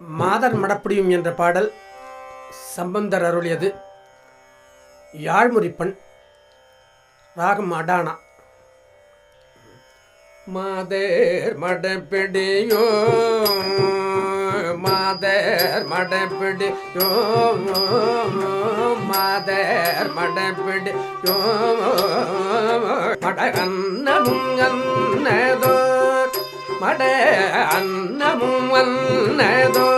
மாதர் மடப்பிடியும் என்ற பாடல் சம்பந்தர் அருளியது. யாழ்முறிப்பன் ராகம் அடானா. மாதேர் மடப்பிடியோ மாதேர் மடப்பிடியோ மாதேர் மடப்பிடியோ மடகன்னமும் அன்னதோர் மட அன்னமும் அன்னதோர்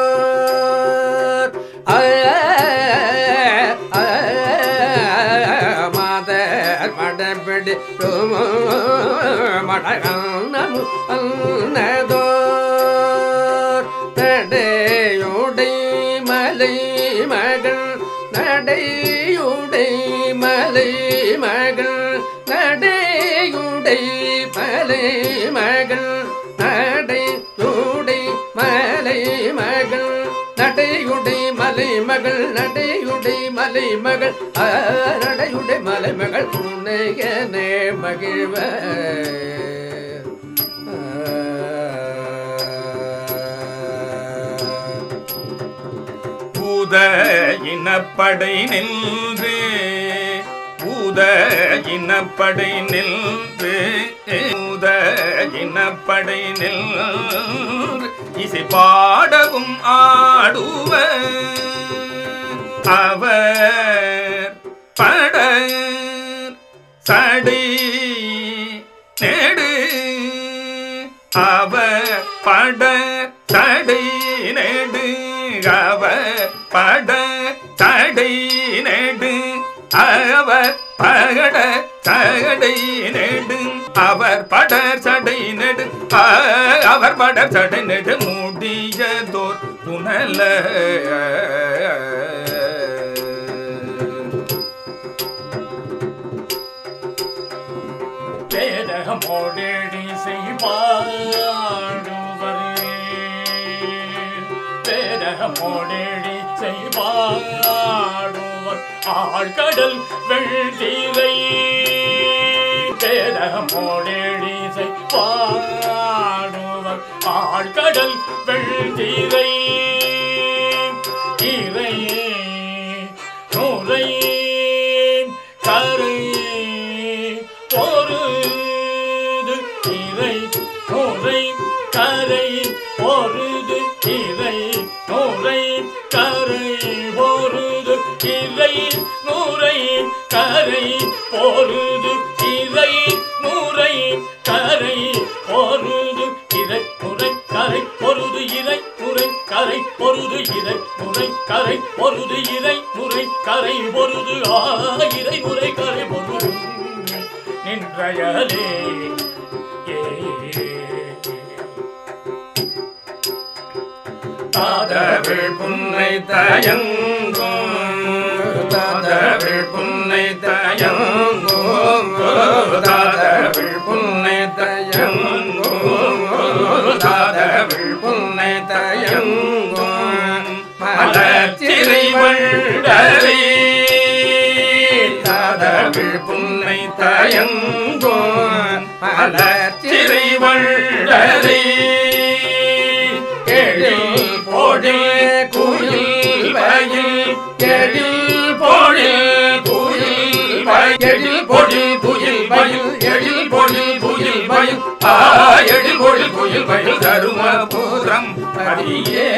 மாதர் மட அன்னமும் அன்னதோர் நடையுடை மலை மகள் நடையுடை மலை மகள் நடையுடை மலை மகள் மலை மகள் நடையுடை மலை மகள் நடையுடை மலை மகள் நடையுடை மலை மகள் உன்னையனே மகிழ்வ பூத இனப்படை நின்று பூத இனப்படை நின்று பூத இனப்படை நின்று இசை பாடவும் ஆடுவ அவர் பட சடி நெடு. அவர் பட சடி நெடு. அவர் பட தடை நெடு. அவர் பகட தடை நெடு அவர் படர் சடை நெடு அவர் படர் சடை நெடு முடியதோர் புனல. வேதகமோடேடி செய்வார். வேதகமோடேடி செய்வாடுவர் ஆழ்கடல் வெள்ளீரை வேதகமோடேடி செய்வாடுவர் ஆழ்கடல் வெள்ளிலை இறை நூலை கரு பொருது இறை நூறை கரை போருது இறை நூறை கரை போருது இறை முறை கரை பொருது இறை முறை கரை பொருது இறை முறை கரை பொருது இறை முறை கரை பொருது ஆ முறை கரை பொருது நின்றயலே. ஏ. புன்னை தயங்க புன்னை தயங்கும் தாதவிழ் புன்னை தயங்கும் புன்னை தயங்கும் மலர்ச்சிறை வண்டரி தாதவிழ் புன்னை தயங்கும் மலர்ச்சிறை வண்டரி எழில் போழில் எழில் கோயில் கோயில் பயில் தருமபுரம் அடியே.